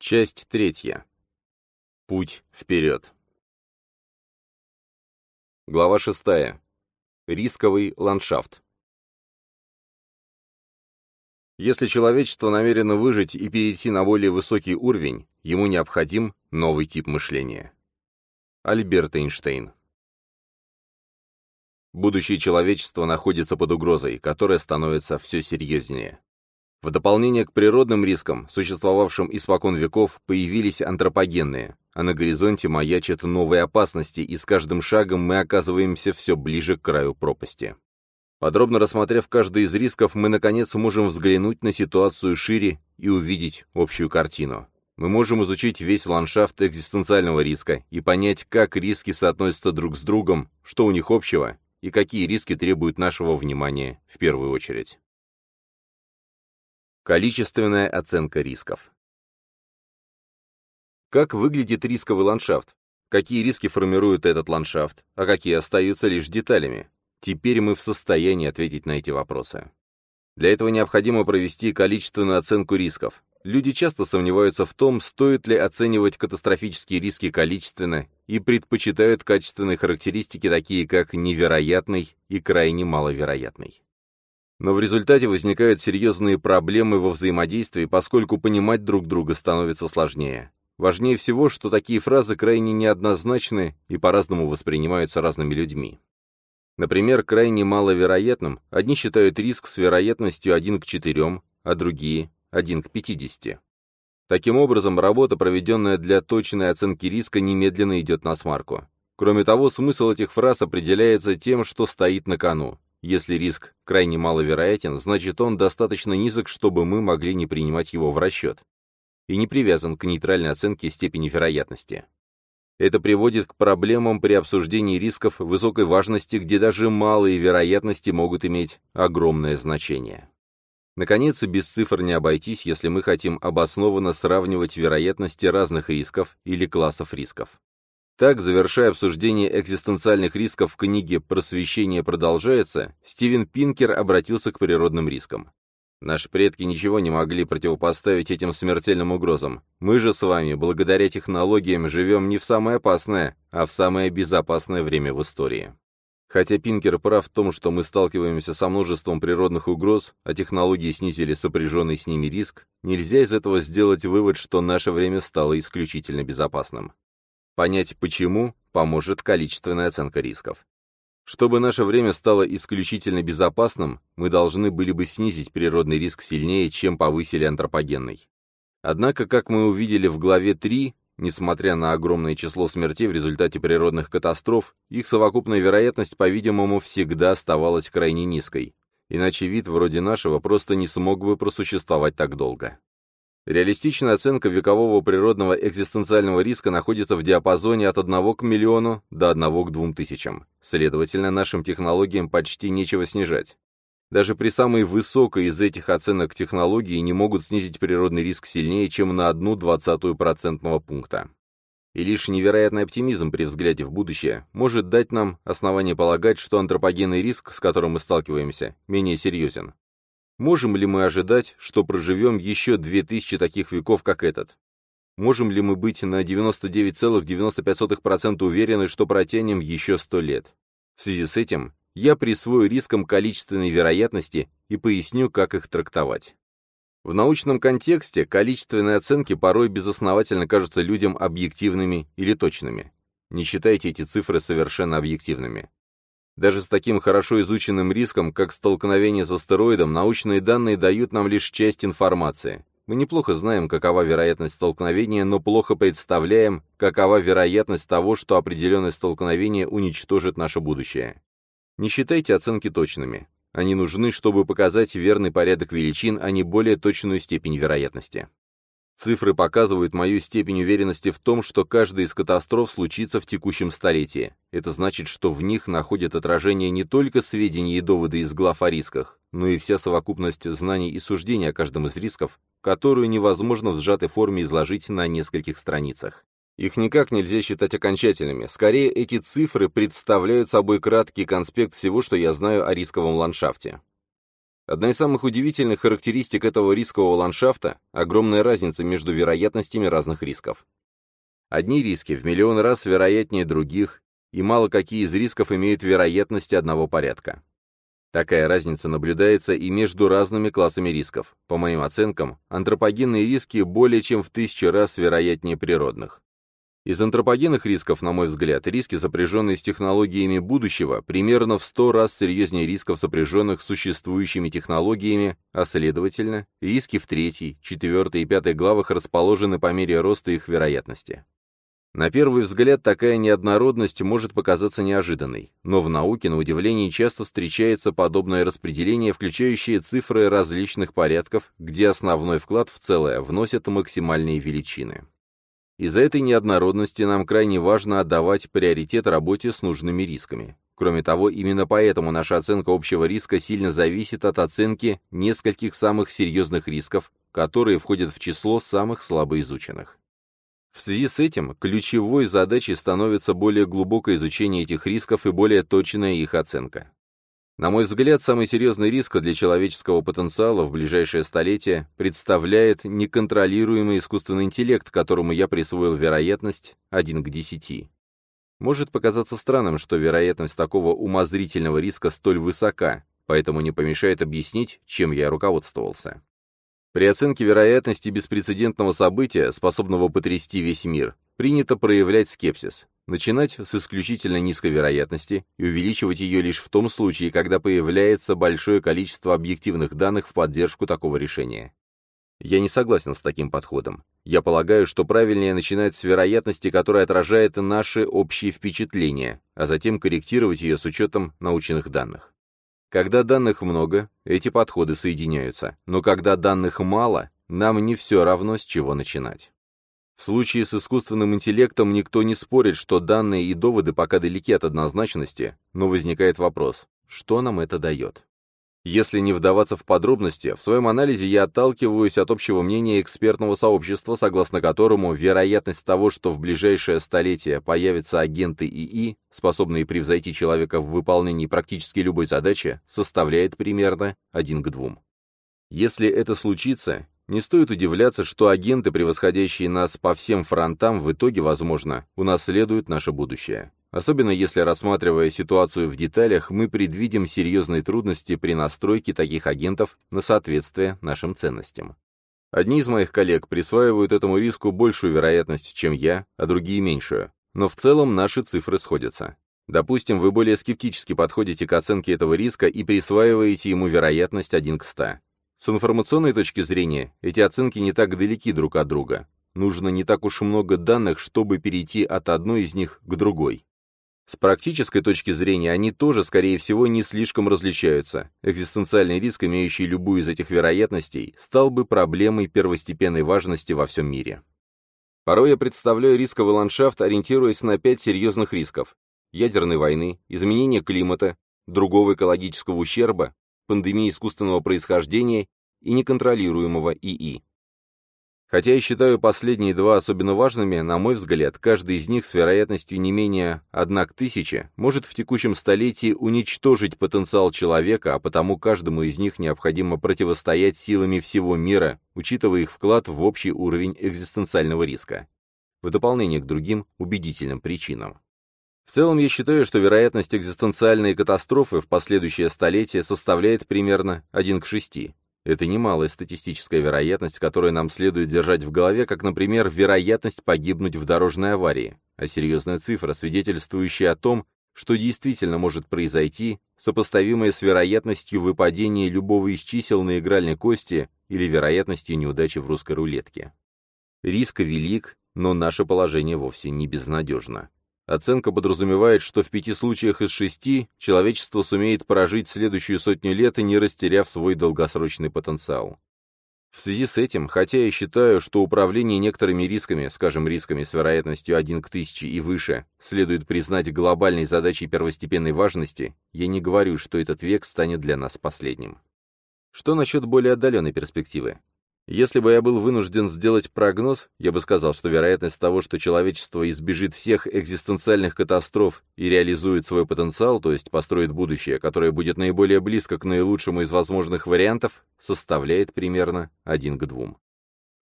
Часть третья. Путь вперед. Глава шестая. Рисковый ландшафт. Если человечество намерено выжить и перейти на более высокий уровень, ему необходим новый тип мышления. Альберт Эйнштейн. Будущее человечества находится под угрозой, которая становится все серьезнее. В дополнение к природным рискам, существовавшим испокон веков, появились антропогенные, а на горизонте маячат новые опасности, и с каждым шагом мы оказываемся все ближе к краю пропасти. Подробно рассмотрев каждый из рисков, мы, наконец, можем взглянуть на ситуацию шире и увидеть общую картину. Мы можем изучить весь ландшафт экзистенциального риска и понять, как риски соотносятся друг с другом, что у них общего и какие риски требуют нашего внимания в первую очередь. Количественная оценка рисков. Как выглядит рисковый ландшафт? Какие риски формируют этот ландшафт, а какие остаются лишь деталями? Теперь мы в состоянии ответить на эти вопросы. Для этого необходимо провести количественную оценку рисков. Люди часто сомневаются в том, стоит ли оценивать катастрофические риски количественно и предпочитают качественные характеристики, такие как невероятный и крайне маловероятный. Но в результате возникают серьезные проблемы во взаимодействии, поскольку понимать друг друга становится сложнее. Важнее всего, что такие фразы крайне неоднозначны и по-разному воспринимаются разными людьми. Например, крайне маловероятным одни считают риск с вероятностью 1 к 4, а другие – 1 к 50. Таким образом, работа, проведенная для точной оценки риска, немедленно идет на смарку. Кроме того, смысл этих фраз определяется тем, что стоит на кону. Если риск крайне маловероятен, значит он достаточно низок, чтобы мы могли не принимать его в расчет, и не привязан к нейтральной оценке степени вероятности. Это приводит к проблемам при обсуждении рисков высокой важности, где даже малые вероятности могут иметь огромное значение. Наконец, без цифр не обойтись, если мы хотим обоснованно сравнивать вероятности разных рисков или классов рисков. Так, завершая обсуждение экзистенциальных рисков в книге «Просвещение продолжается», Стивен Пинкер обратился к природным рискам. Наши предки ничего не могли противопоставить этим смертельным угрозам. Мы же с вами, благодаря технологиям, живем не в самое опасное, а в самое безопасное время в истории. Хотя Пинкер прав в том, что мы сталкиваемся со множеством природных угроз, а технологии снизили сопряженный с ними риск, нельзя из этого сделать вывод, что наше время стало исключительно безопасным. Понять почему поможет количественная оценка рисков. Чтобы наше время стало исключительно безопасным, мы должны были бы снизить природный риск сильнее, чем повысили антропогенный. Однако, как мы увидели в главе 3, несмотря на огромное число смертей в результате природных катастроф, их совокупная вероятность, по-видимому, всегда оставалась крайне низкой. Иначе вид вроде нашего просто не смог бы просуществовать так долго. Реалистичная оценка векового природного экзистенциального риска находится в диапазоне от 1 к миллиону до 1 к 2 тысячам. Следовательно, нашим технологиям почти нечего снижать. Даже при самой высокой из этих оценок технологии не могут снизить природный риск сильнее, чем на одну двадцатую процентного пункта. И лишь невероятный оптимизм при взгляде в будущее может дать нам основание полагать, что антропогенный риск, с которым мы сталкиваемся, менее серьезен. Можем ли мы ожидать, что проживем еще 2000 таких веков, как этот? Можем ли мы быть на 99,95% уверены, что протянем еще 100 лет? В связи с этим я присвою рискам количественной вероятности и поясню, как их трактовать. В научном контексте количественные оценки порой безосновательно кажутся людям объективными или точными. Не считайте эти цифры совершенно объективными. Даже с таким хорошо изученным риском, как столкновение с астероидом, научные данные дают нам лишь часть информации. Мы неплохо знаем, какова вероятность столкновения, но плохо представляем, какова вероятность того, что определенное столкновение уничтожит наше будущее. Не считайте оценки точными. Они нужны, чтобы показать верный порядок величин, а не более точную степень вероятности. Цифры показывают мою степень уверенности в том, что каждая из катастроф случится в текущем столетии. Это значит, что в них находят отражение не только сведения и доводы из глав о рисках, но и вся совокупность знаний и суждений о каждом из рисков, которую невозможно в сжатой форме изложить на нескольких страницах. Их никак нельзя считать окончательными. Скорее, эти цифры представляют собой краткий конспект всего, что я знаю о рисковом ландшафте. Одна из самых удивительных характеристик этого рискового ландшафта – огромная разница между вероятностями разных рисков. Одни риски в миллион раз вероятнее других, и мало какие из рисков имеют вероятности одного порядка. Такая разница наблюдается и между разными классами рисков. По моим оценкам, антропогенные риски более чем в тысячу раз вероятнее природных. Из антропогенных рисков, на мой взгляд, риски, сопряженные с технологиями будущего, примерно в 100 раз серьезнее рисков, сопряженных с существующими технологиями, а следовательно, риски в третьей, четвертой и пятой главах расположены по мере роста их вероятности. На первый взгляд такая неоднородность может показаться неожиданной, но в науке, на удивление, часто встречается подобное распределение, включающее цифры различных порядков, где основной вклад в целое вносят максимальные величины. Из-за этой неоднородности нам крайне важно отдавать приоритет работе с нужными рисками. Кроме того, именно поэтому наша оценка общего риска сильно зависит от оценки нескольких самых серьезных рисков, которые входят в число самых слабо изученных. В связи с этим ключевой задачей становится более глубокое изучение этих рисков и более точная их оценка. На мой взгляд, самый серьезный риск для человеческого потенциала в ближайшее столетие представляет неконтролируемый искусственный интеллект, которому я присвоил вероятность 1 к 10. Может показаться странным, что вероятность такого умозрительного риска столь высока, поэтому не помешает объяснить, чем я руководствовался. При оценке вероятности беспрецедентного события, способного потрясти весь мир, принято проявлять скепсис, начинать с исключительно низкой вероятности и увеличивать ее лишь в том случае, когда появляется большое количество объективных данных в поддержку такого решения. Я не согласен с таким подходом. Я полагаю, что правильнее начинать с вероятности, которая отражает наши общие впечатления, а затем корректировать ее с учетом научных данных. Когда данных много, эти подходы соединяются, но когда данных мало, нам не все равно, с чего начинать. В случае с искусственным интеллектом никто не спорит, что данные и доводы пока далеки от однозначности, но возникает вопрос, что нам это дает? Если не вдаваться в подробности, в своем анализе я отталкиваюсь от общего мнения экспертного сообщества, согласно которому вероятность того, что в ближайшее столетие появятся агенты ИИ, способные превзойти человека в выполнении практически любой задачи, составляет примерно 1 к 2. Если это случится, не стоит удивляться, что агенты, превосходящие нас по всем фронтам, в итоге, возможно, унаследуют наше будущее. Особенно если, рассматривая ситуацию в деталях, мы предвидим серьезные трудности при настройке таких агентов на соответствие нашим ценностям. Одни из моих коллег присваивают этому риску большую вероятность, чем я, а другие меньшую. Но в целом наши цифры сходятся. Допустим, вы более скептически подходите к оценке этого риска и присваиваете ему вероятность 1 к 100. С информационной точки зрения, эти оценки не так далеки друг от друга. Нужно не так уж много данных, чтобы перейти от одной из них к другой. С практической точки зрения они тоже, скорее всего, не слишком различаются. Экзистенциальный риск, имеющий любую из этих вероятностей, стал бы проблемой первостепенной важности во всем мире. Порой я представляю рисковый ландшафт, ориентируясь на пять серьезных рисков. Ядерной войны, изменения климата, другого экологического ущерба, пандемии искусственного происхождения и неконтролируемого ИИ. Хотя я считаю последние два особенно важными, на мой взгляд, каждый из них с вероятностью не менее 1 к 1000 может в текущем столетии уничтожить потенциал человека, а потому каждому из них необходимо противостоять силами всего мира, учитывая их вклад в общий уровень экзистенциального риска. В дополнение к другим убедительным причинам. В целом я считаю, что вероятность экзистенциальной катастрофы в последующее столетие составляет примерно 1 к 6. Это немалая статистическая вероятность, которую нам следует держать в голове, как, например, вероятность погибнуть в дорожной аварии, а серьезная цифра, свидетельствующая о том, что действительно может произойти, сопоставимая с вероятностью выпадения любого из чисел на игральной кости или вероятностью неудачи в русской рулетке. Риск велик, но наше положение вовсе не безнадежно. Оценка подразумевает, что в пяти случаях из шести человечество сумеет прожить следующую сотню лет и не растеряв свой долгосрочный потенциал. В связи с этим, хотя я считаю, что управление некоторыми рисками, скажем, рисками с вероятностью 1 к 1000 и выше, следует признать глобальной задачей первостепенной важности, я не говорю, что этот век станет для нас последним. Что насчет более отдаленной перспективы? Если бы я был вынужден сделать прогноз, я бы сказал, что вероятность того, что человечество избежит всех экзистенциальных катастроф и реализует свой потенциал, то есть построит будущее, которое будет наиболее близко к наилучшему из возможных вариантов, составляет примерно 1 к 2.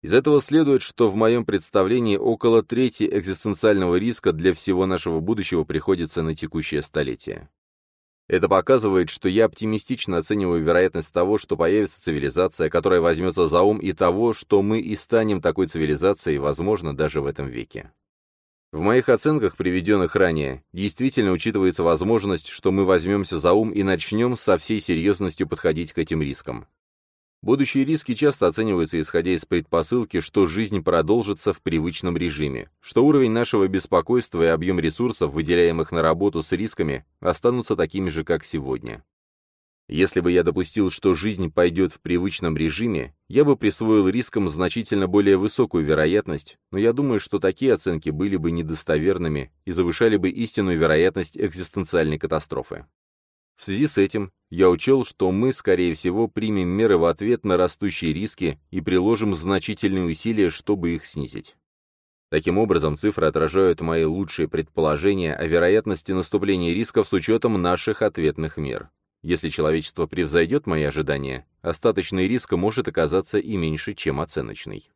Из этого следует, что в моем представлении около трети экзистенциального риска для всего нашего будущего приходится на текущее столетие. Это показывает, что я оптимистично оцениваю вероятность того, что появится цивилизация, которая возьмется за ум, и того, что мы и станем такой цивилизацией, возможно, даже в этом веке. В моих оценках, приведенных ранее, действительно учитывается возможность, что мы возьмемся за ум и начнем со всей серьезностью подходить к этим рискам. Будущие риски часто оцениваются исходя из предпосылки, что жизнь продолжится в привычном режиме, что уровень нашего беспокойства и объем ресурсов, выделяемых на работу с рисками, останутся такими же, как сегодня. Если бы я допустил, что жизнь пойдет в привычном режиме, я бы присвоил рискам значительно более высокую вероятность, но я думаю, что такие оценки были бы недостоверными и завышали бы истинную вероятность экзистенциальной катастрофы. В связи с этим я учел, что мы, скорее всего, примем меры в ответ на растущие риски и приложим значительные усилия, чтобы их снизить. Таким образом, цифры отражают мои лучшие предположения о вероятности наступления рисков с учетом наших ответных мер. Если человечество превзойдет мои ожидания, остаточный риск может оказаться и меньше, чем оценочный.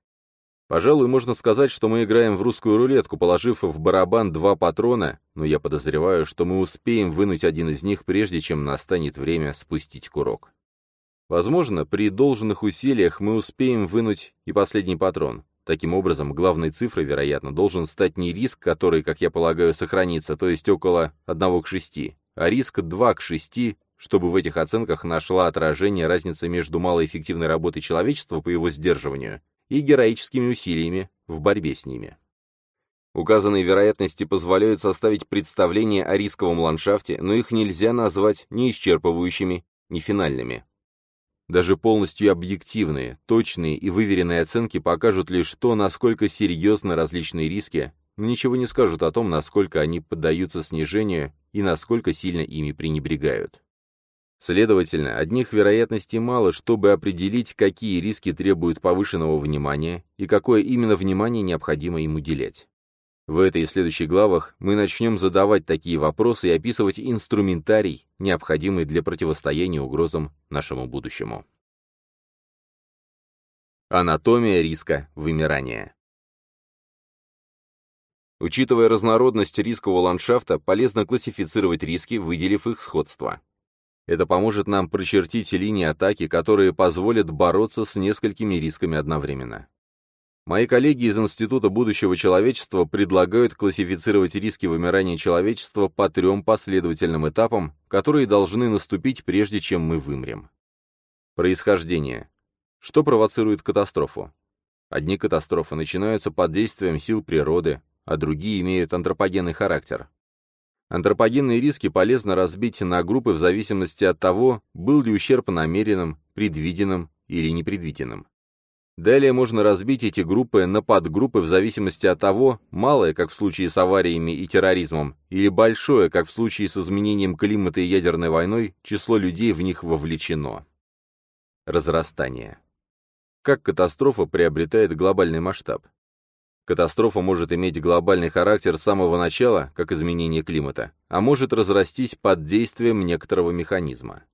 Пожалуй, можно сказать, что мы играем в русскую рулетку, положив в барабан два патрона, но я подозреваю, что мы успеем вынуть один из них, прежде чем настанет время спустить курок. Возможно, при должных усилиях мы успеем вынуть и последний патрон. Таким образом, главной цифрой, вероятно, должен стать не риск, который, как я полагаю, сохранится, то есть около 1 к 6, а риск 2 к 6, чтобы в этих оценках нашла отражение разница между малоэффективной работой человечества по его сдерживанию и героическими усилиями в борьбе с ними. Указанные вероятности позволяют составить представление о рисковом ландшафте, но их нельзя назвать ни исчерпывающими, ни финальными. Даже полностью объективные, точные и выверенные оценки покажут лишь то, насколько серьезны различные риски, но ничего не скажут о том, насколько они поддаются снижению и насколько сильно ими пренебрегают. Следовательно, одних вероятностей мало, чтобы определить, какие риски требуют повышенного внимания и какое именно внимание необходимо им уделять. В этой и следующих главах мы начнем задавать такие вопросы и описывать инструментарий, необходимый для противостояния угрозам нашему будущему. Анатомия риска вымирания Учитывая разнородность рискового ландшафта, полезно классифицировать риски, выделив их сходство. Это поможет нам прочертить линии атаки, которые позволят бороться с несколькими рисками одновременно. Мои коллеги из Института будущего человечества предлагают классифицировать риски вымирания человечества по трем последовательным этапам, которые должны наступить прежде чем мы вымрем. Происхождение. Что провоцирует катастрофу? Одни катастрофы начинаются под действием сил природы, а другие имеют антропогенный характер. Антропогенные риски полезно разбить на группы в зависимости от того, был ли ущерб намеренным, предвиденным или непредвиденным. Далее можно разбить эти группы на подгруппы в зависимости от того, малое, как в случае с авариями и терроризмом, или большое, как в случае с изменением климата и ядерной войной, число людей в них вовлечено. Разрастание. Как катастрофа приобретает глобальный масштаб? Катастрофа может иметь глобальный характер с самого начала, как изменение климата, а может разрастись под действием некоторого механизма.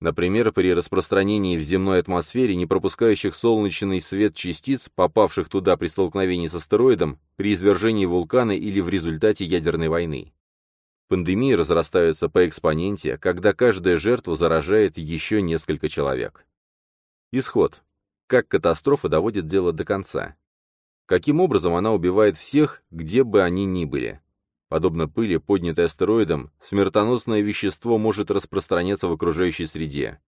Например, при распространении в земной атмосфере не пропускающих солнечный свет частиц, попавших туда при столкновении с астероидом, при извержении вулкана или в результате ядерной войны. Пандемии разрастаются по экспоненте, когда каждая жертва заражает еще несколько человек. Исход. Как катастрофа доводит дело до конца. Каким образом она убивает всех, где бы они ни были? Подобно пыли, поднятой астероидом, смертоносное вещество может распространяться в окружающей среде.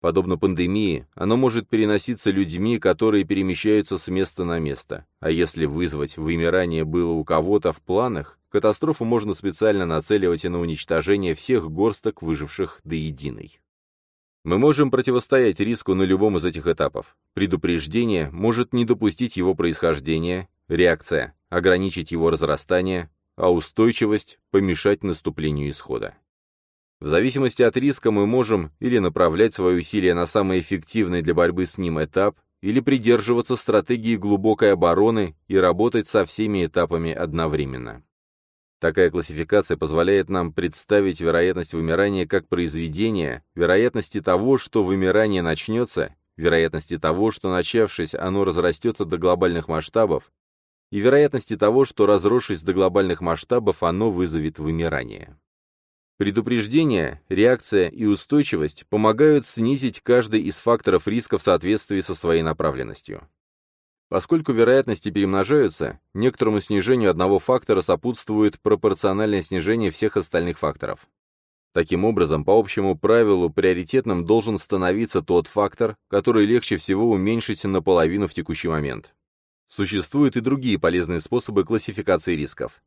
Подобно пандемии, оно может переноситься людьми, которые перемещаются с места на место. А если вызвать вымирание было у кого-то в планах, катастрофу можно специально нацеливать и на уничтожение всех горсток, выживших до единой. Мы можем противостоять риску на любом из этих этапов. Предупреждение может не допустить его происхождения, реакция – ограничить его разрастание, а устойчивость – помешать наступлению исхода. В зависимости от риска мы можем или направлять свои усилия на самый эффективный для борьбы с ним этап, или придерживаться стратегии глубокой обороны и работать со всеми этапами одновременно. Такая классификация позволяет нам представить вероятность вымирания как произведение вероятности того, что вымирание начнется, вероятности того, что начавшись оно разрастется до глобальных масштабов, и вероятности того, что разросшись до глобальных масштабов оно вызовет вымирание. Предупреждение, реакция и устойчивость помогают снизить каждый из факторов риска в соответствии со своей направленностью. Поскольку вероятности перемножаются, некоторому снижению одного фактора сопутствует пропорциональное снижение всех остальных факторов. Таким образом, по общему правилу приоритетным должен становиться тот фактор, который легче всего уменьшить наполовину в текущий момент. Существуют и другие полезные способы классификации рисков.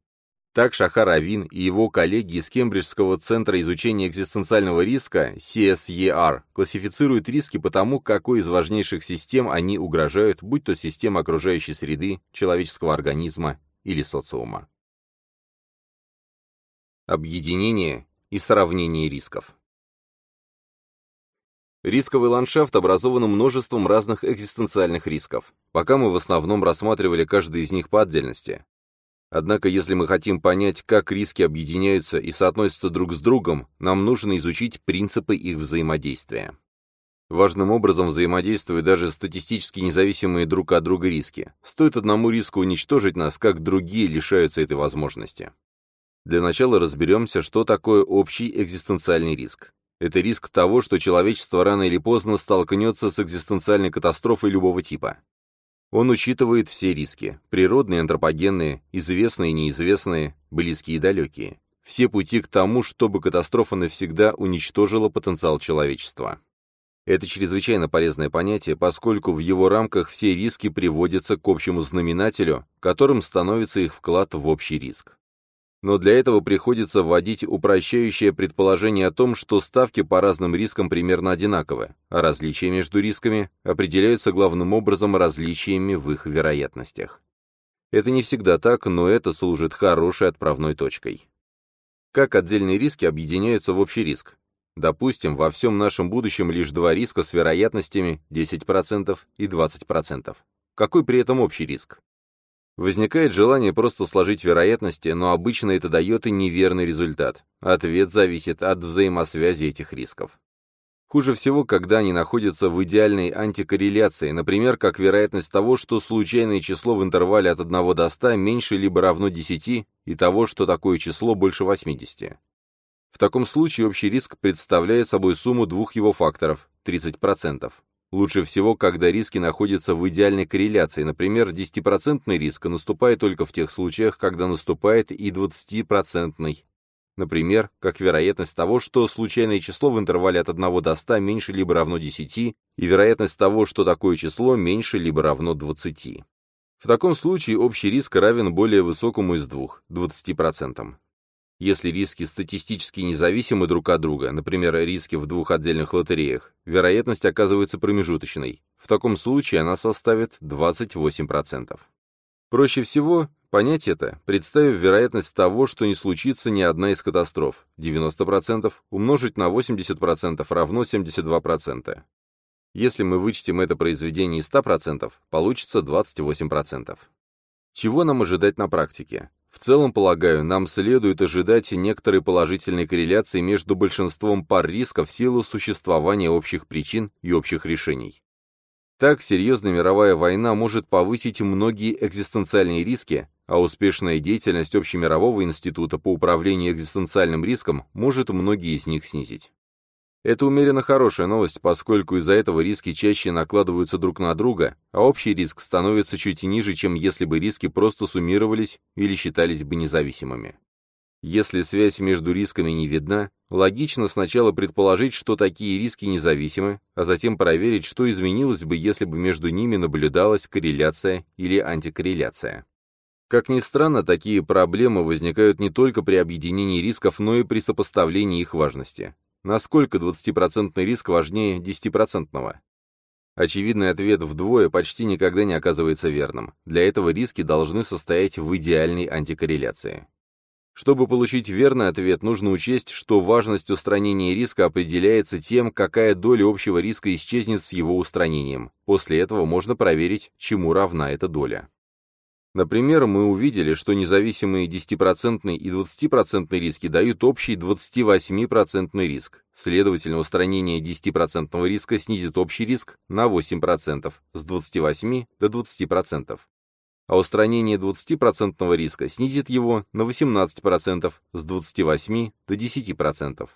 Так Шахар Авин и его коллеги из Кембриджского центра изучения экзистенциального риска CSER классифицируют риски по тому, какой из важнейших систем они угрожают, будь то система окружающей среды, человеческого организма или социума. Объединение и сравнение рисков. Рисковый ландшафт образован множеством разных экзистенциальных рисков. Пока мы в основном рассматривали каждый из них по отдельности. Однако, если мы хотим понять, как риски объединяются и соотносятся друг с другом, нам нужно изучить принципы их взаимодействия. Важным образом взаимодействуют даже статистически независимые друг от друга риски. Стоит одному риску уничтожить нас, как другие лишаются этой возможности. Для начала разберемся, что такое общий экзистенциальный риск. Это риск того, что человечество рано или поздно столкнется с экзистенциальной катастрофой любого типа. Он учитывает все риски – природные, антропогенные, известные неизвестные, близкие и далекие. Все пути к тому, чтобы катастрофа навсегда уничтожила потенциал человечества. Это чрезвычайно полезное понятие, поскольку в его рамках все риски приводятся к общему знаменателю, которым становится их вклад в общий риск но для этого приходится вводить упрощающее предположение о том, что ставки по разным рискам примерно одинаковы, а различия между рисками определяются главным образом различиями в их вероятностях. Это не всегда так, но это служит хорошей отправной точкой. Как отдельные риски объединяются в общий риск? Допустим, во всем нашем будущем лишь два риска с вероятностями 10% и 20%. Какой при этом общий риск? Возникает желание просто сложить вероятности, но обычно это дает и неверный результат. Ответ зависит от взаимосвязи этих рисков. Хуже всего, когда они находятся в идеальной антикорреляции, например, как вероятность того, что случайное число в интервале от 1 до 100 меньше либо равно 10, и того, что такое число больше 80. В таком случае общий риск представляет собой сумму двух его факторов – 30%. Лучше всего, когда риски находятся в идеальной корреляции. Например, 10% риск наступает только в тех случаях, когда наступает и 20%. Например, как вероятность того, что случайное число в интервале от 1 до 100 меньше либо равно 10, и вероятность того, что такое число меньше либо равно 20. В таком случае общий риск равен более высокому из двух – 20%. Если риски статистически независимы друг от друга, например, риски в двух отдельных лотереях, вероятность оказывается промежуточной. В таком случае она составит 28%. Проще всего понять это, представив вероятность того, что не случится ни одна из катастроф. 90% умножить на 80% равно 72%. Если мы вычтем это произведение из 100%, получится 28%. Чего нам ожидать на практике? В целом, полагаю, нам следует ожидать некоторой положительной корреляции между большинством пар риска в силу существования общих причин и общих решений. Так, серьезная мировая война может повысить многие экзистенциальные риски, а успешная деятельность Общемирового института по управлению экзистенциальным риском может многие из них снизить. Это умеренно хорошая новость, поскольку из-за этого риски чаще накладываются друг на друга, а общий риск становится чуть ниже, чем если бы риски просто суммировались или считались бы независимыми. Если связь между рисками не видна, логично сначала предположить, что такие риски независимы, а затем проверить, что изменилось бы, если бы между ними наблюдалась корреляция или антикорреляция. Как ни странно, такие проблемы возникают не только при объединении рисков, но и при сопоставлении их важности. Насколько 20% риск важнее 10%? Очевидный ответ вдвое почти никогда не оказывается верным. Для этого риски должны состоять в идеальной антикорреляции. Чтобы получить верный ответ, нужно учесть, что важность устранения риска определяется тем, какая доля общего риска исчезнет с его устранением. После этого можно проверить, чему равна эта доля. Например, мы увидели, что независимые 10% и 20% риски дают общий 28% риск. Следовательно, устранение 10% риска снизит общий риск на 8%, с 28 до 20% а устранение 20% риска снизит его на 18% с 28 до 10%,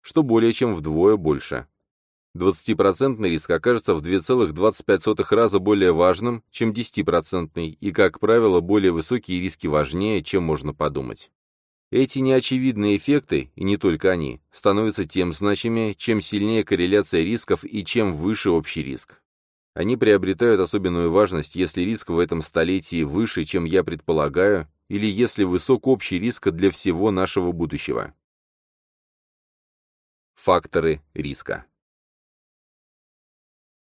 что более чем вдвое больше. 20% риск окажется в 2,25 раза более важным, чем 10% и, как правило, более высокие риски важнее, чем можно подумать. Эти неочевидные эффекты, и не только они, становятся тем значимее, чем сильнее корреляция рисков и чем выше общий риск. Они приобретают особенную важность, если риск в этом столетии выше, чем я предполагаю, или если высок общий риск для всего нашего будущего. Факторы риска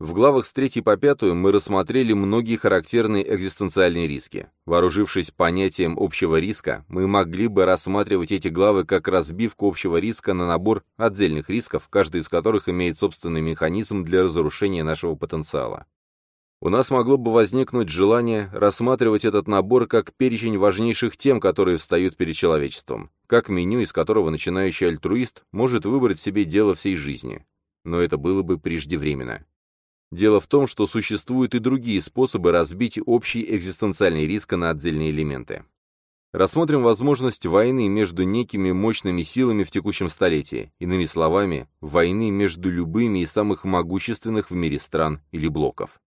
в главах с 3 по 5 мы рассмотрели многие характерные экзистенциальные риски. Вооружившись понятием общего риска, мы могли бы рассматривать эти главы как разбивку общего риска на набор отдельных рисков, каждый из которых имеет собственный механизм для разрушения нашего потенциала. У нас могло бы возникнуть желание рассматривать этот набор как перечень важнейших тем, которые встают перед человечеством, как меню, из которого начинающий альтруист может выбрать себе дело всей жизни. Но это было бы преждевременно. Дело в том, что существуют и другие способы разбить общий экзистенциальный риск на отдельные элементы. Рассмотрим возможность войны между некими мощными силами в текущем столетии, иными словами, войны между любыми из самых могущественных в мире стран или блоков.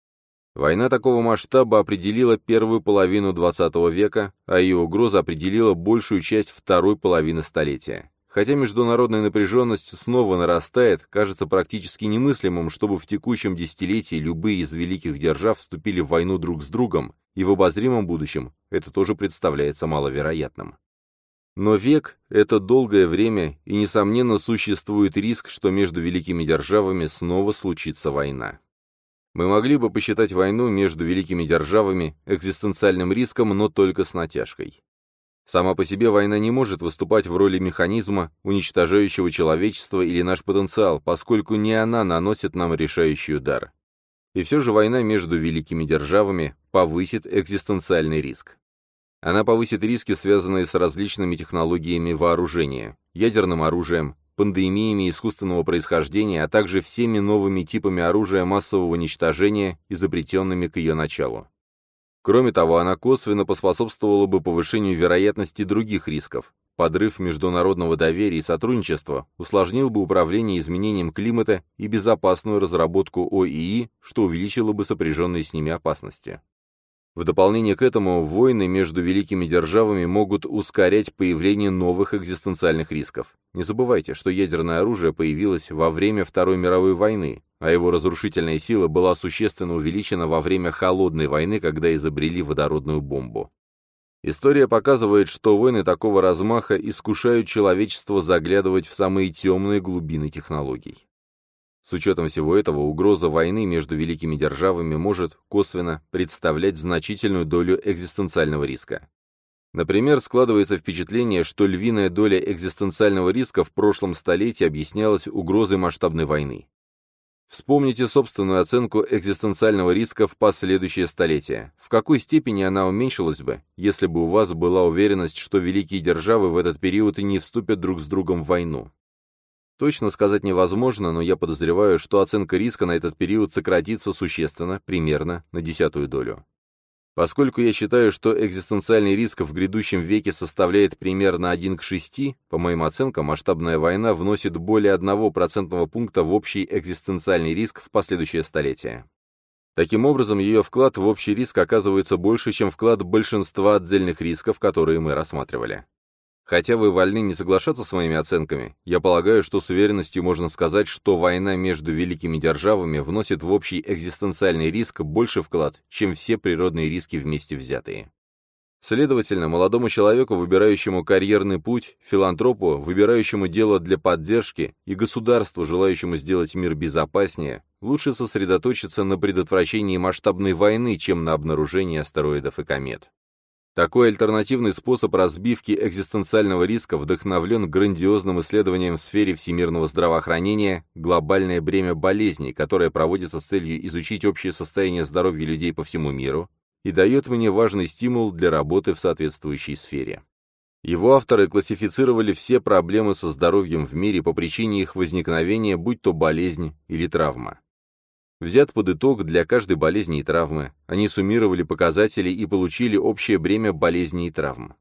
Война такого масштаба определила первую половину XX века, а ее угроза определила большую часть второй половины столетия. Хотя международная напряженность снова нарастает, кажется практически немыслимым, чтобы в текущем десятилетии любые из великих держав вступили в войну друг с другом, и в обозримом будущем это тоже представляется маловероятным. Но век — это долгое время, и, несомненно, существует риск, что между великими державами снова случится война. Мы могли бы посчитать войну между великими державами экзистенциальным риском, но только с натяжкой. Сама по себе война не может выступать в роли механизма, уничтожающего человечество или наш потенциал, поскольку не она наносит нам решающий удар. И все же война между великими державами повысит экзистенциальный риск. Она повысит риски, связанные с различными технологиями вооружения, ядерным оружием, пандемиями искусственного происхождения, а также всеми новыми типами оружия массового уничтожения, изобретенными к ее началу. Кроме того, она косвенно поспособствовала бы повышению вероятности других рисков. Подрыв международного доверия и сотрудничества усложнил бы управление изменением климата и безопасную разработку ОИИ, что увеличило бы сопряженные с ними опасности. В дополнение к этому, войны между великими державами могут ускорять появление новых экзистенциальных рисков. Не забывайте, что ядерное оружие появилось во время Второй мировой войны, а его разрушительная сила была существенно увеличена во время Холодной войны, когда изобрели водородную бомбу. История показывает, что войны такого размаха искушают человечество заглядывать в самые темные глубины технологий. С учетом всего этого, угроза войны между великими державами может косвенно представлять значительную долю экзистенциального риска. Например, складывается впечатление, что львиная доля экзистенциального риска в прошлом столетии объяснялась угрозой масштабной войны. Вспомните собственную оценку экзистенциального риска в последующее столетие. В какой степени она уменьшилась бы, если бы у вас была уверенность, что великие державы в этот период и не вступят друг с другом в войну? Точно сказать невозможно, но я подозреваю, что оценка риска на этот период сократится существенно, примерно на десятую долю. Поскольку я считаю, что экзистенциальный риск в грядущем веке составляет примерно 1 к 6, по моим оценкам, масштабная война вносит более 1 процентного пункта в общий экзистенциальный риск в последующее столетие. Таким образом, ее вклад в общий риск оказывается больше, чем вклад большинства отдельных рисков, которые мы рассматривали. Хотя вы вольны не соглашаться с моими оценками, я полагаю, что с уверенностью можно сказать, что война между великими державами вносит в общий экзистенциальный риск больше вклад, чем все природные риски вместе взятые. Следовательно, молодому человеку, выбирающему карьерный путь, филантропу, выбирающему дело для поддержки и государству, желающему сделать мир безопаснее, лучше сосредоточиться на предотвращении масштабной войны, чем на обнаружении астероидов и комет. Такой альтернативный способ разбивки экзистенциального риска вдохновлен грандиозным исследованием в сфере всемирного здравоохранения «Глобальное бремя болезней», которое проводится с целью изучить общее состояние здоровья людей по всему миру и дает мне важный стимул для работы в соответствующей сфере. Его авторы классифицировали все проблемы со здоровьем в мире по причине их возникновения, будь то болезнь или травма. Взят под итог для каждой болезни и травмы, они суммировали показатели и получили общее бремя болезней и травм.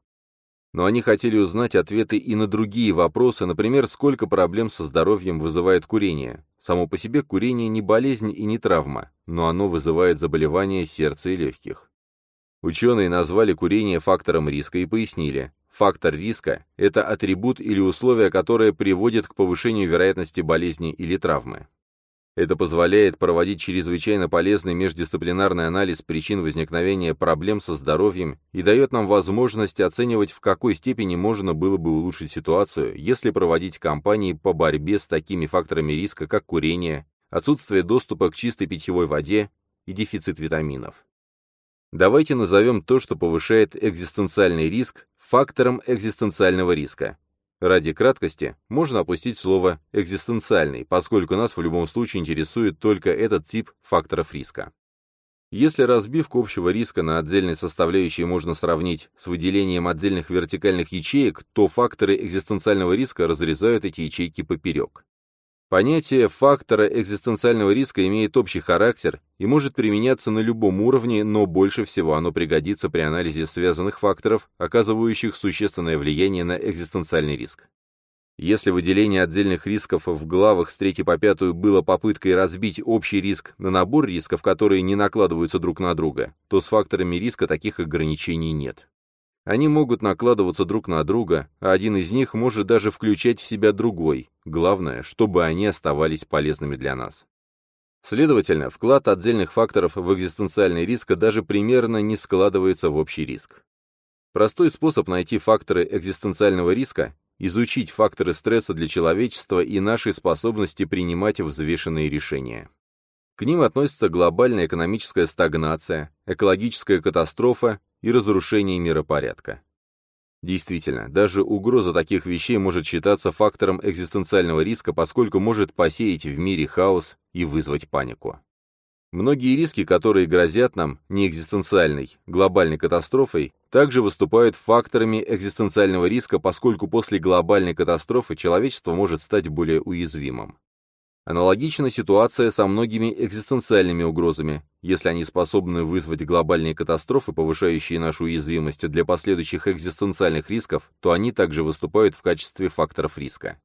Но они хотели узнать ответы и на другие вопросы, например, сколько проблем со здоровьем вызывает курение. Само по себе курение не болезнь и не травма, но оно вызывает заболевания сердца и легких. Ученые назвали курение фактором риска и пояснили, фактор риска – это атрибут или условие, которое приводит к повышению вероятности болезни или травмы. Это позволяет проводить чрезвычайно полезный междисциплинарный анализ причин возникновения проблем со здоровьем и дает нам возможность оценивать, в какой степени можно было бы улучшить ситуацию, если проводить кампании по борьбе с такими факторами риска, как курение, отсутствие доступа к чистой питьевой воде и дефицит витаминов. Давайте назовем то, что повышает экзистенциальный риск, фактором экзистенциального риска, Ради краткости можно опустить слово «экзистенциальный», поскольку нас в любом случае интересует только этот тип факторов риска. Если разбивку общего риска на отдельные составляющие можно сравнить с выделением отдельных вертикальных ячеек, то факторы экзистенциального риска разрезают эти ячейки поперек. Понятие фактора экзистенциального риска имеет общий характер и может применяться на любом уровне, но больше всего оно пригодится при анализе связанных факторов, оказывающих существенное влияние на экзистенциальный риск. Если выделение отдельных рисков в главах с 3 по 5 было попыткой разбить общий риск на набор рисков, которые не накладываются друг на друга, то с факторами риска таких ограничений нет. Они могут накладываться друг на друга, а один из них может даже включать в себя другой. Главное, чтобы они оставались полезными для нас. Следовательно, вклад отдельных факторов в экзистенциальный риск даже примерно не складывается в общий риск. Простой способ найти факторы экзистенциального риска – изучить факторы стресса для человечества и нашей способности принимать взвешенные решения. К ним относятся глобальная экономическая стагнация, экологическая катастрофа и разрушение миропорядка. Действительно, даже угроза таких вещей может считаться фактором экзистенциального риска, поскольку может посеять в мире хаос и вызвать панику. Многие риски, которые грозят нам неэкзистенциальной, глобальной катастрофой, также выступают факторами экзистенциального риска, поскольку после глобальной катастрофы человечество может стать более уязвимым. Аналогична ситуация со многими экзистенциальными угрозами. Если они способны вызвать глобальные катастрофы, повышающие нашу уязвимость для последующих экзистенциальных рисков, то они также выступают в качестве факторов риска.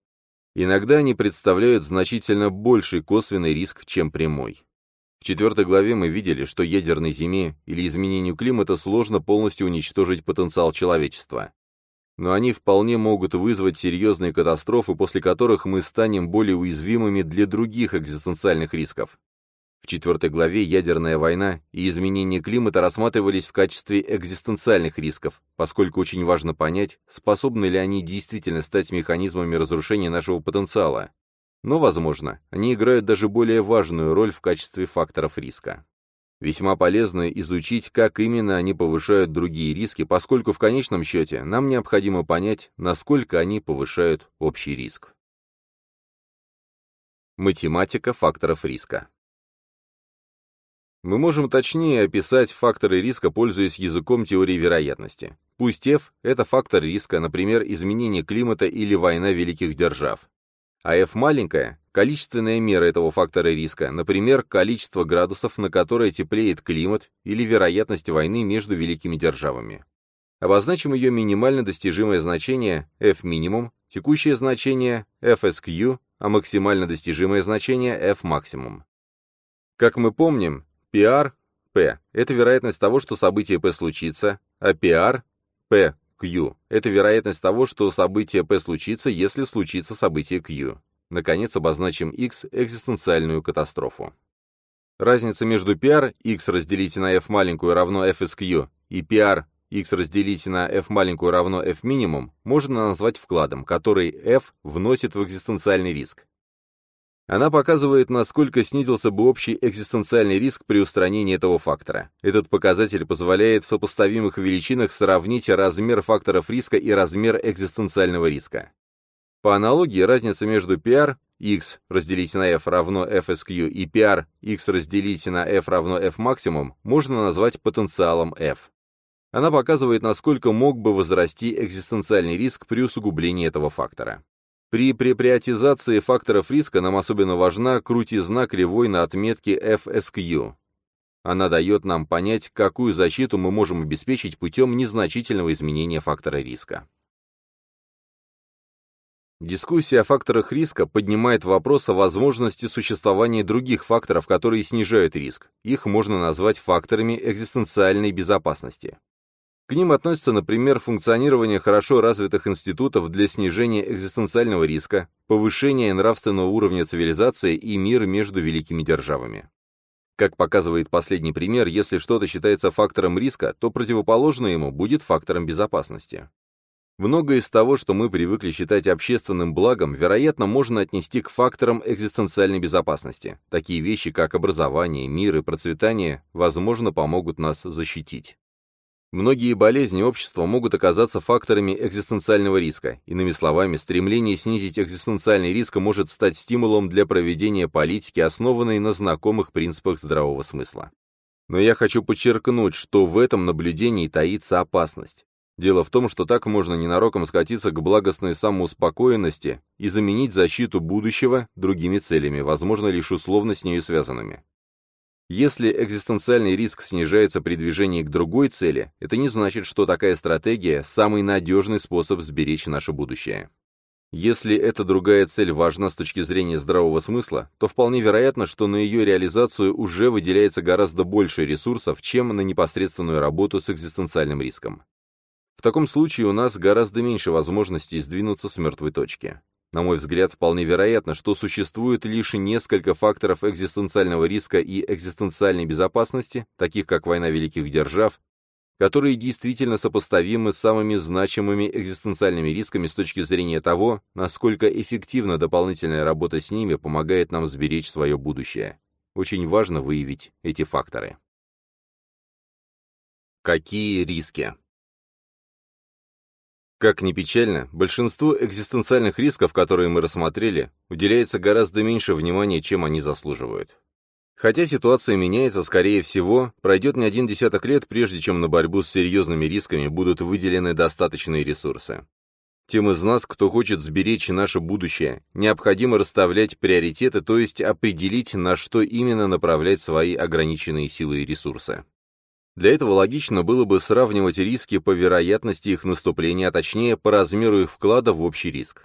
Иногда они представляют значительно больший косвенный риск, чем прямой. В четвертой главе мы видели, что ядерной зиме или изменению климата сложно полностью уничтожить потенциал человечества но они вполне могут вызвать серьезные катастрофы, после которых мы станем более уязвимыми для других экзистенциальных рисков. В четвертой главе ядерная война и изменение климата рассматривались в качестве экзистенциальных рисков, поскольку очень важно понять, способны ли они действительно стать механизмами разрушения нашего потенциала. Но, возможно, они играют даже более важную роль в качестве факторов риска. Весьма полезно изучить, как именно они повышают другие риски, поскольку в конечном счете нам необходимо понять, насколько они повышают общий риск. Математика факторов риска. Мы можем точнее описать факторы риска, пользуясь языком теории вероятности. Пусть F – это фактор риска, например, изменение климата или война великих держав. А F маленькая – количественная мера этого фактора риска, например, количество градусов, на которое теплеет климат, или вероятность войны между великими державами. Обозначим ее минимально достижимое значение F минимум, текущее значение FSQ, а максимально достижимое значение F максимум. Как мы помним, PR, P – это вероятность того, что событие P случится, а PR, P Q. Это вероятность того, что событие P случится, если случится событие Q. Наконец, обозначим X экзистенциальную катастрофу. Разница между PR x разделить на f маленькую равно f из q и PR x разделить на f маленькую равно f минимум можно назвать вкладом, который f вносит в экзистенциальный риск. Она показывает, насколько снизился бы общий экзистенциальный риск при устранении этого фактора. Этот показатель позволяет в сопоставимых величинах сравнить размер факторов риска и размер экзистенциального риска. По аналогии, разница между PR x разделить на f равно fsq и PR x разделить на f равно f максимум можно назвать потенциалом f. Она показывает, насколько мог бы возрасти экзистенциальный риск при усугублении этого фактора. При преприатизации факторов риска нам особенно важна крутизна кривой на отметке FSQ. Она дает нам понять, какую защиту мы можем обеспечить путем незначительного изменения фактора риска. Дискуссия о факторах риска поднимает вопрос о возможности существования других факторов, которые снижают риск. Их можно назвать факторами экзистенциальной безопасности. К ним относятся, например, функционирование хорошо развитых институтов для снижения экзистенциального риска, повышение нравственного уровня цивилизации и мир между великими державами. Как показывает последний пример, если что-то считается фактором риска, то противоположное ему будет фактором безопасности. Многое из того, что мы привыкли считать общественным благом, вероятно, можно отнести к факторам экзистенциальной безопасности. Такие вещи, как образование, мир и процветание, возможно, помогут нас защитить. Многие болезни общества могут оказаться факторами экзистенциального риска. Иными словами, стремление снизить экзистенциальный риск может стать стимулом для проведения политики, основанной на знакомых принципах здравого смысла. Но я хочу подчеркнуть, что в этом наблюдении таится опасность. Дело в том, что так можно ненароком скатиться к благостной самоуспокоенности и заменить защиту будущего другими целями, возможно, лишь условно с нею связанными. Если экзистенциальный риск снижается при движении к другой цели, это не значит, что такая стратегия – самый надежный способ сберечь наше будущее. Если эта другая цель важна с точки зрения здравого смысла, то вполне вероятно, что на ее реализацию уже выделяется гораздо больше ресурсов, чем на непосредственную работу с экзистенциальным риском. В таком случае у нас гораздо меньше возможностей сдвинуться с мертвой точки. На мой взгляд, вполне вероятно, что существует лишь несколько факторов экзистенциального риска и экзистенциальной безопасности, таких как война великих держав, которые действительно сопоставимы с самыми значимыми экзистенциальными рисками с точки зрения того, насколько эффективно дополнительная работа с ними помогает нам сберечь свое будущее. Очень важно выявить эти факторы. Какие риски? Как ни печально, большинству экзистенциальных рисков, которые мы рассмотрели, уделяется гораздо меньше внимания, чем они заслуживают. Хотя ситуация меняется, скорее всего, пройдет не один десяток лет, прежде чем на борьбу с серьезными рисками будут выделены достаточные ресурсы. Тем из нас, кто хочет сберечь наше будущее, необходимо расставлять приоритеты, то есть определить, на что именно направлять свои ограниченные силы и ресурсы. Для этого логично было бы сравнивать риски по вероятности их наступления, а точнее по размеру их вклада в общий риск.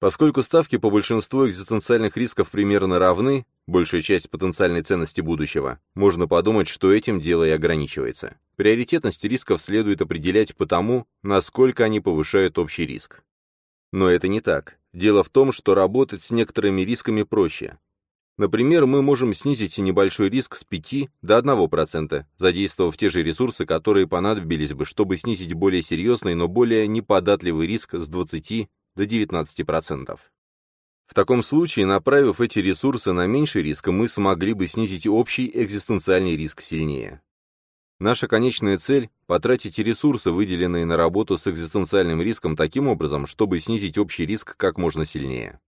Поскольку ставки по большинству экзистенциальных рисков примерно равны, большая часть потенциальной ценности будущего, можно подумать, что этим дело и ограничивается. Приоритетность рисков следует определять по тому, насколько они повышают общий риск. Но это не так. Дело в том, что работать с некоторыми рисками проще. Например, мы можем снизить небольшой риск с 5 до 1%, задействовав те же ресурсы, которые понадобились бы, чтобы снизить более серьезный, но более неподатливый риск с 20 до 19%. В таком случае, направив эти ресурсы на меньший риск, мы смогли бы снизить общий экзистенциальный риск сильнее. Наша конечная цель – потратить ресурсы, выделенные на работу с экзистенциальным риском, таким образом, чтобы снизить общий риск как можно сильнее.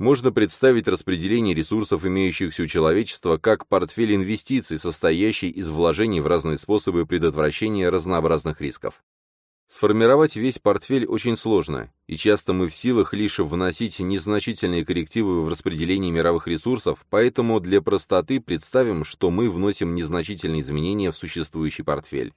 Можно представить распределение ресурсов, имеющихся у человечества, как портфель инвестиций, состоящий из вложений в разные способы предотвращения разнообразных рисков. Сформировать весь портфель очень сложно, и часто мы в силах лишь вносить незначительные коррективы в распределение мировых ресурсов, поэтому для простоты представим, что мы вносим незначительные изменения в существующий портфель.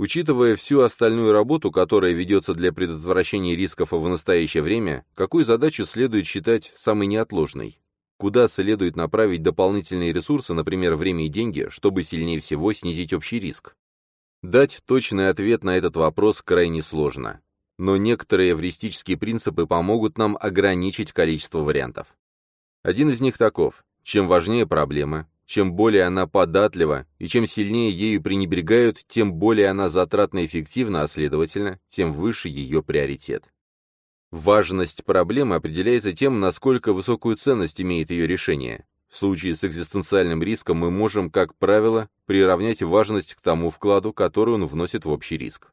Учитывая всю остальную работу, которая ведется для предотвращения рисков в настоящее время, какую задачу следует считать самой неотложной? Куда следует направить дополнительные ресурсы, например, время и деньги, чтобы сильнее всего снизить общий риск? Дать точный ответ на этот вопрос крайне сложно. Но некоторые эвристические принципы помогут нам ограничить количество вариантов. Один из них таков. Чем важнее проблема, чем более она податлива и чем сильнее ею пренебрегают, тем более она затратно эффективна, а следовательно, тем выше ее приоритет. Важность проблемы определяется тем, насколько высокую ценность имеет ее решение. В случае с экзистенциальным риском мы можем, как правило, приравнять важность к тому вкладу, который он вносит в общий риск.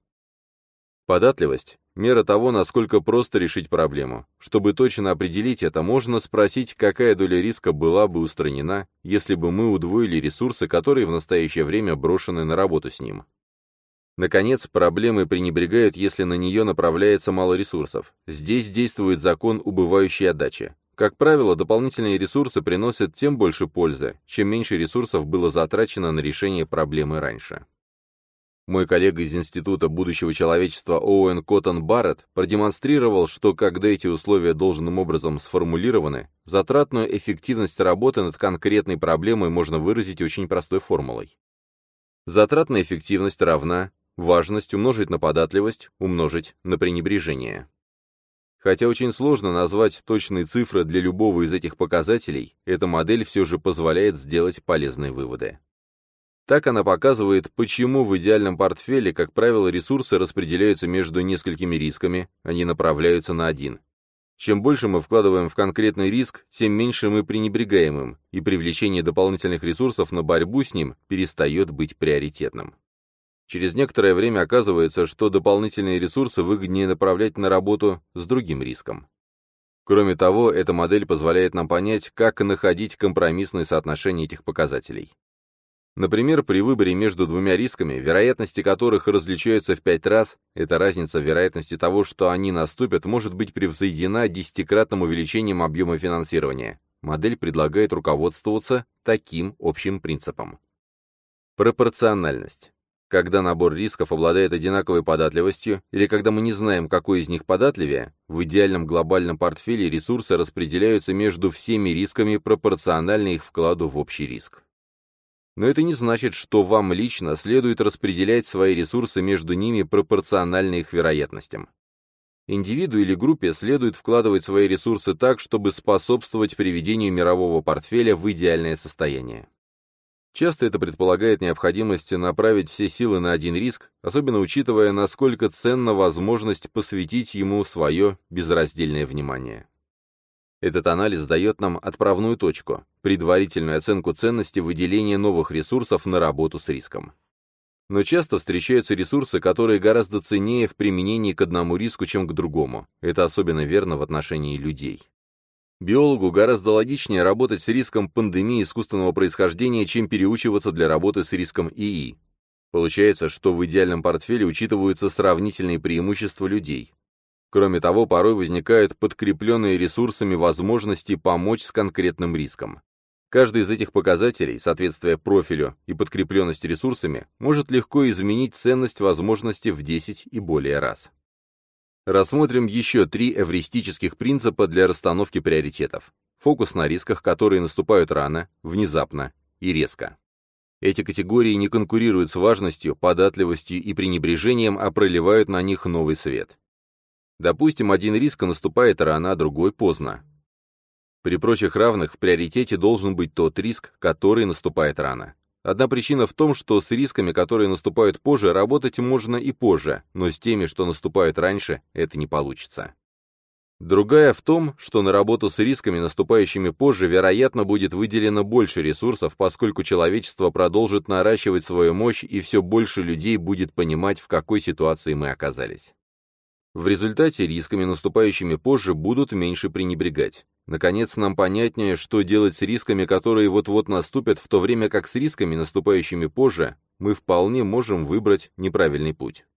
Податливость – мера того, насколько просто решить проблему. Чтобы точно определить это, можно спросить, какая доля риска была бы устранена, если бы мы удвоили ресурсы, которые в настоящее время брошены на работу с ним. Наконец, проблемы пренебрегают, если на нее направляется мало ресурсов. Здесь действует закон убывающей отдачи. Как правило, дополнительные ресурсы приносят тем больше пользы, чем меньше ресурсов было затрачено на решение проблемы раньше. Мой коллега из Института будущего человечества Оуэн Коттон Барретт продемонстрировал, что когда эти условия должным образом сформулированы, затратную эффективность работы над конкретной проблемой можно выразить очень простой формулой. Затратная эффективность равна Важность умножить на податливость, умножить на пренебрежение. Хотя очень сложно назвать точные цифры для любого из этих показателей, эта модель все же позволяет сделать полезные выводы. Так она показывает, почему в идеальном портфеле, как правило, ресурсы распределяются между несколькими рисками, они направляются на один. Чем больше мы вкладываем в конкретный риск, тем меньше мы пренебрегаем им, и привлечение дополнительных ресурсов на борьбу с ним перестает быть приоритетным. Через некоторое время оказывается, что дополнительные ресурсы выгоднее направлять на работу с другим риском. Кроме того, эта модель позволяет нам понять, как находить компромиссное соотношение этих показателей. Например, при выборе между двумя рисками, вероятности которых различаются в пять раз, эта разница в вероятности того, что они наступят, может быть превзойдена десятикратным увеличением объема финансирования. Модель предлагает руководствоваться таким общим принципом. Пропорциональность. Когда набор рисков обладает одинаковой податливостью, или когда мы не знаем, какой из них податливее, в идеальном глобальном портфеле ресурсы распределяются между всеми рисками пропорционально их вкладу в общий риск. Но это не значит, что вам лично следует распределять свои ресурсы между ними пропорционально их вероятностям. Индивиду или группе следует вкладывать свои ресурсы так, чтобы способствовать приведению мирового портфеля в идеальное состояние. Часто это предполагает необходимость направить все силы на один риск, особенно учитывая, насколько ценна возможность посвятить ему свое безраздельное внимание. Этот анализ дает нам отправную точку, предварительную оценку ценности выделения новых ресурсов на работу с риском. Но часто встречаются ресурсы, которые гораздо ценнее в применении к одному риску, чем к другому. Это особенно верно в отношении людей. Биологу гораздо логичнее работать с риском пандемии искусственного происхождения, чем переучиваться для работы с риском ИИ. Получается, что в идеальном портфеле учитываются сравнительные преимущества людей. Кроме того, порой возникают подкрепленные ресурсами возможности помочь с конкретным риском. Каждый из этих показателей, соответствие профилю и подкрепленность ресурсами, может легко изменить ценность возможности в 10 и более раз. Рассмотрим еще три эвристических принципа для расстановки приоритетов. Фокус на рисках, которые наступают рано, внезапно и резко. Эти категории не конкурируют с важностью, податливостью и пренебрежением, а проливают на них новый свет. Допустим, один риск наступает рано, а другой поздно. При прочих равных в приоритете должен быть тот риск, который наступает рано. Одна причина в том, что с рисками, которые наступают позже, работать можно и позже, но с теми, что наступают раньше, это не получится. Другая в том, что на работу с рисками, наступающими позже, вероятно, будет выделено больше ресурсов, поскольку человечество продолжит наращивать свою мощь и все больше людей будет понимать, в какой ситуации мы оказались. В результате рисками, наступающими позже, будут меньше пренебрегать. Наконец, нам понятнее, что делать с рисками, которые вот-вот наступят, в то время как с рисками, наступающими позже, мы вполне можем выбрать неправильный путь.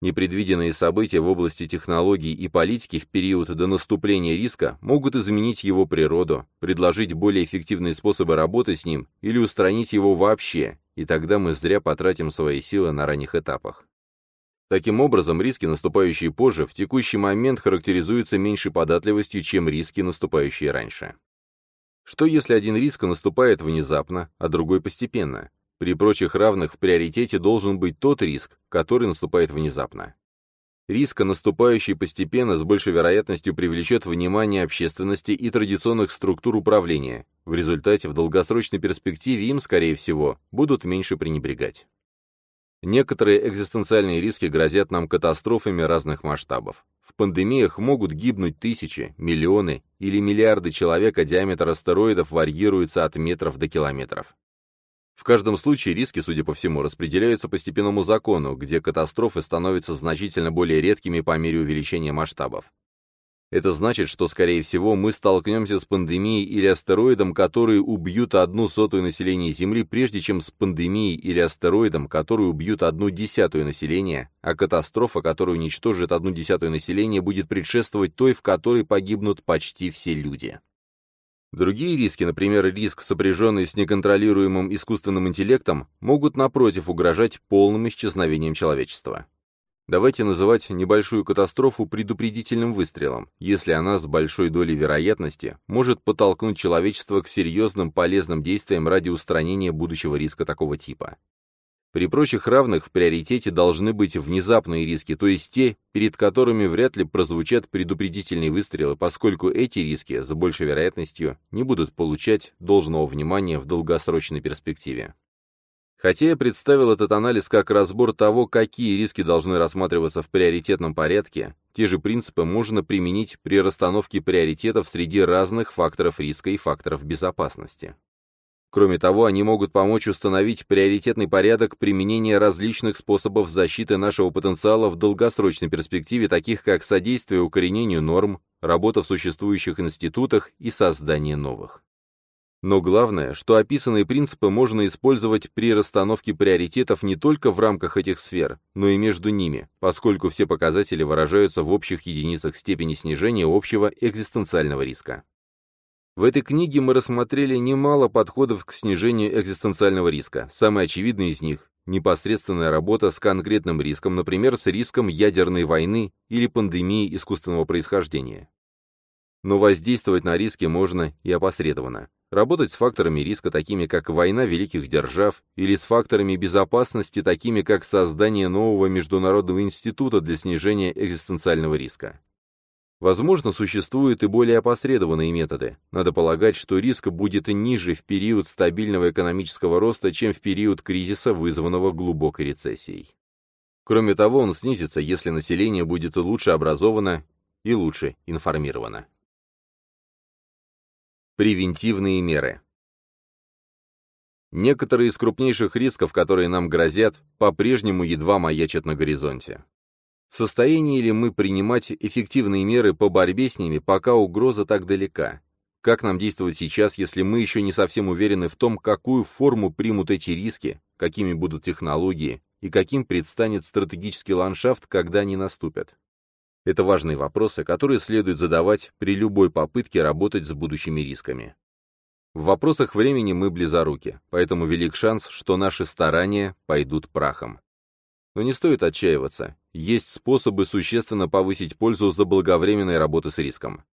Непредвиденные события в области технологий и политики в период до наступления риска могут изменить его природу, предложить более эффективные способы работы с ним или устранить его вообще, и тогда мы зря потратим свои силы на ранних этапах. Таким образом, риски, наступающие позже, в текущий момент характеризуются меньшей податливостью, чем риски, наступающие раньше. Что если один риск наступает внезапно, а другой постепенно? При прочих равных в приоритете должен быть тот риск, который наступает внезапно. Риск, наступающий постепенно, с большей вероятностью привлечет внимание общественности и традиционных структур управления. В результате, в долгосрочной перспективе им, скорее всего, будут меньше пренебрегать. Некоторые экзистенциальные риски грозят нам катастрофами разных масштабов. В пандемиях могут гибнуть тысячи, миллионы или миллиарды человек, а диаметр астероидов варьируется от метров до километров. В каждом случае риски, судя по всему, распределяются по степенному закону, где катастрофы становятся значительно более редкими по мере увеличения масштабов. Это значит, что, скорее всего, мы столкнемся с пандемией или астероидом, которые убьют одну сотую населения Земли, прежде чем с пандемией или астероидом, которые убьют одну десятую населения, а катастрофа, которая уничтожит одну десятую населения, будет предшествовать той, в которой погибнут почти все люди. Другие риски, например, риск, сопряженный с неконтролируемым искусственным интеллектом, могут, напротив, угрожать полным исчезновением человечества. Давайте называть небольшую катастрофу предупредительным выстрелом, если она с большой долей вероятности может подтолкнуть человечество к серьезным полезным действиям ради устранения будущего риска такого типа. При прочих равных в приоритете должны быть внезапные риски, то есть те, перед которыми вряд ли прозвучат предупредительные выстрелы, поскольку эти риски, с большей вероятностью, не будут получать должного внимания в долгосрочной перспективе. Хотя я представил этот анализ как разбор того, какие риски должны рассматриваться в приоритетном порядке, те же принципы можно применить при расстановке приоритетов среди разных факторов риска и факторов безопасности. Кроме того, они могут помочь установить приоритетный порядок применения различных способов защиты нашего потенциала в долгосрочной перспективе, таких как содействие укоренению норм, работа в существующих институтах и создание новых. Но главное, что описанные принципы можно использовать при расстановке приоритетов не только в рамках этих сфер, но и между ними, поскольку все показатели выражаются в общих единицах степени снижения общего экзистенциального риска. В этой книге мы рассмотрели немало подходов к снижению экзистенциального риска. Самый очевидный из них – непосредственная работа с конкретным риском, например, с риском ядерной войны или пандемии искусственного происхождения. Но воздействовать на риски можно и опосредованно. Работать с факторами риска, такими как война великих держав, или с факторами безопасности, такими как создание нового международного института для снижения экзистенциального риска. Возможно, существуют и более опосредованные методы. Надо полагать, что риск будет ниже в период стабильного экономического роста, чем в период кризиса, вызванного глубокой рецессией. Кроме того, он снизится, если население будет лучше образовано и лучше информировано. Превентивные меры Некоторые из крупнейших рисков, которые нам грозят, по-прежнему едва маячат на горизонте. В состоянии ли мы принимать эффективные меры по борьбе с ними, пока угроза так далека? Как нам действовать сейчас, если мы еще не совсем уверены в том, какую форму примут эти риски, какими будут технологии и каким предстанет стратегический ландшафт, когда они наступят? Это важные вопросы, которые следует задавать при любой попытке работать с будущими рисками. В вопросах времени мы близоруки, поэтому велик шанс, что наши старания пойдут прахом. Но не стоит отчаиваться. Есть способы существенно повысить пользу заблаговременной работы с риском.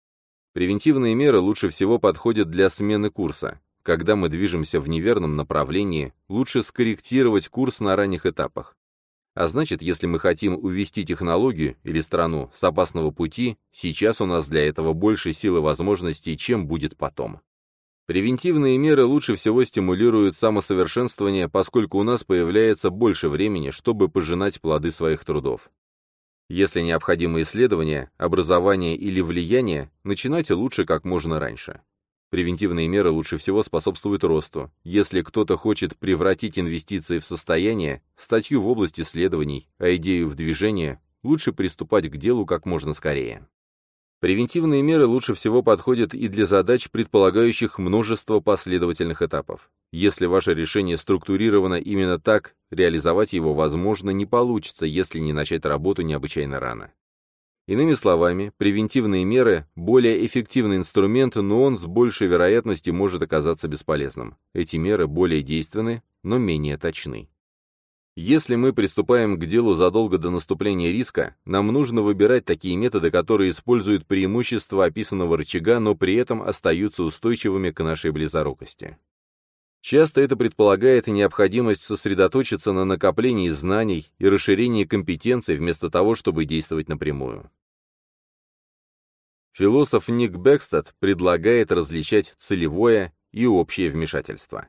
Превентивные меры лучше всего подходят для смены курса. Когда мы движемся в неверном направлении, лучше скорректировать курс на ранних этапах. А значит, если мы хотим увести технологию или страну с опасного пути, сейчас у нас для этого больше сил и возможностей, чем будет потом. Превентивные меры лучше всего стимулируют самосовершенствование, поскольку у нас появляется больше времени, чтобы пожинать плоды своих трудов. Если необходимо исследование, образование или влияние, начинайте лучше как можно раньше. Превентивные меры лучше всего способствуют росту. Если кто-то хочет превратить инвестиции в состояние, статью в области исследований, а идею в движение, лучше приступать к делу как можно скорее. Превентивные меры лучше всего подходят и для задач, предполагающих множество последовательных этапов. Если ваше решение структурировано именно так, реализовать его, возможно, не получится, если не начать работу необычайно рано. Иными словами, превентивные меры – более эффективный инструмент, но он с большей вероятностью может оказаться бесполезным. Эти меры более действенны, но менее точны. Если мы приступаем к делу задолго до наступления риска, нам нужно выбирать такие методы, которые используют преимущества описанного рычага, но при этом остаются устойчивыми к нашей близорукости. Часто это предполагает необходимость сосредоточиться на накоплении знаний и расширении компетенций вместо того, чтобы действовать напрямую. Философ Ник Бекстад предлагает различать целевое и общее вмешательство.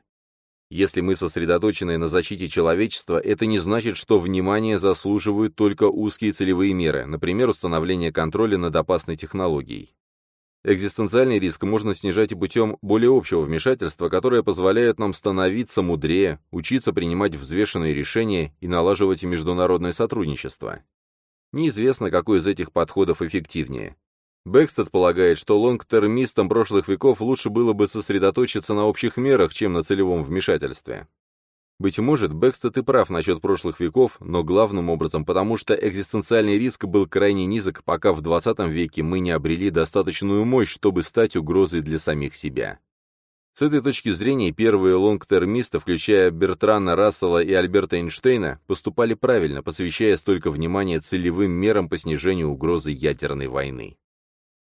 Если мы сосредоточены на защите человечества, это не значит, что внимание заслуживают только узкие целевые меры, например, установление контроля над опасной технологией. Экзистенциальный риск можно снижать и путем более общего вмешательства, которое позволяет нам становиться мудрее, учиться принимать взвешенные решения и налаживать международное сотрудничество. Неизвестно, какой из этих подходов эффективнее. Бэкстед полагает, что лонгтермистам прошлых веков лучше было бы сосредоточиться на общих мерах, чем на целевом вмешательстве. Быть может, Бэкстед и прав насчет прошлых веков, но главным образом потому, что экзистенциальный риск был крайне низок, пока в 20 веке мы не обрели достаточную мощь, чтобы стать угрозой для самих себя. С этой точки зрения первые лонгтермисты, включая Бертрана Рассела и Альберта Эйнштейна, поступали правильно, посвящая столько внимания целевым мерам по снижению угрозы ядерной войны.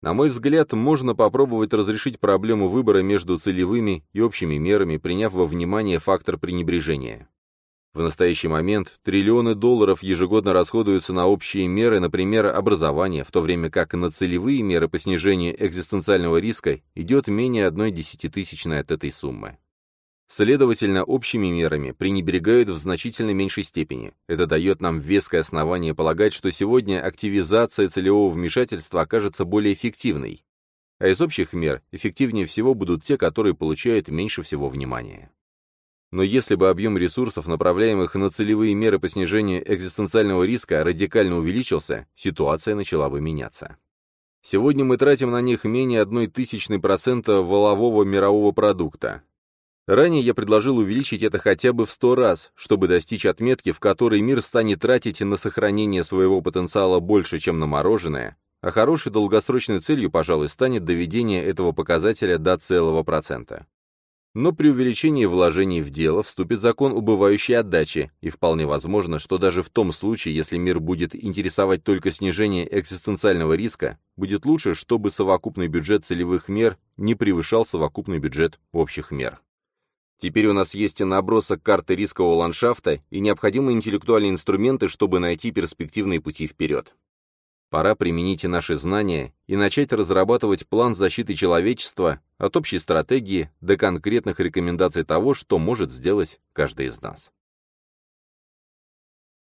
На мой взгляд, можно попробовать разрешить проблему выбора между целевыми и общими мерами, приняв во внимание фактор пренебрежения. В настоящий момент триллионы долларов ежегодно расходуются на общие меры, например, образование, в то время как на целевые меры по снижению экзистенциального риска идет менее одной десятитысячной от этой суммы. Следовательно, общими мерами пренебрегают в значительно меньшей степени. Это дает нам веское основание полагать, что сегодня активизация целевого вмешательства окажется более эффективной. А из общих мер эффективнее всего будут те, которые получают меньше всего внимания. Но если бы объем ресурсов, направляемых на целевые меры по снижению экзистенциального риска, радикально увеличился, ситуация начала бы меняться. Сегодня мы тратим на них менее одной тысячной процента волового мирового продукта, Ранее я предложил увеличить это хотя бы в 100 раз, чтобы достичь отметки, в которой мир станет тратить на сохранение своего потенциала больше, чем на мороженое, а хорошей долгосрочной целью, пожалуй, станет доведение этого показателя до целого процента. Но при увеличении вложений в дело вступит закон убывающей отдачи, и вполне возможно, что даже в том случае, если мир будет интересовать только снижение экзистенциального риска, будет лучше, чтобы совокупный бюджет целевых мер не превышал совокупный бюджет общих мер. Теперь у нас есть набросок карты рискового ландшафта и необходимые интеллектуальные инструменты, чтобы найти перспективные пути вперед. Пора применить наши знания и начать разрабатывать план защиты человечества от общей стратегии до конкретных рекомендаций того, что может сделать каждый из нас.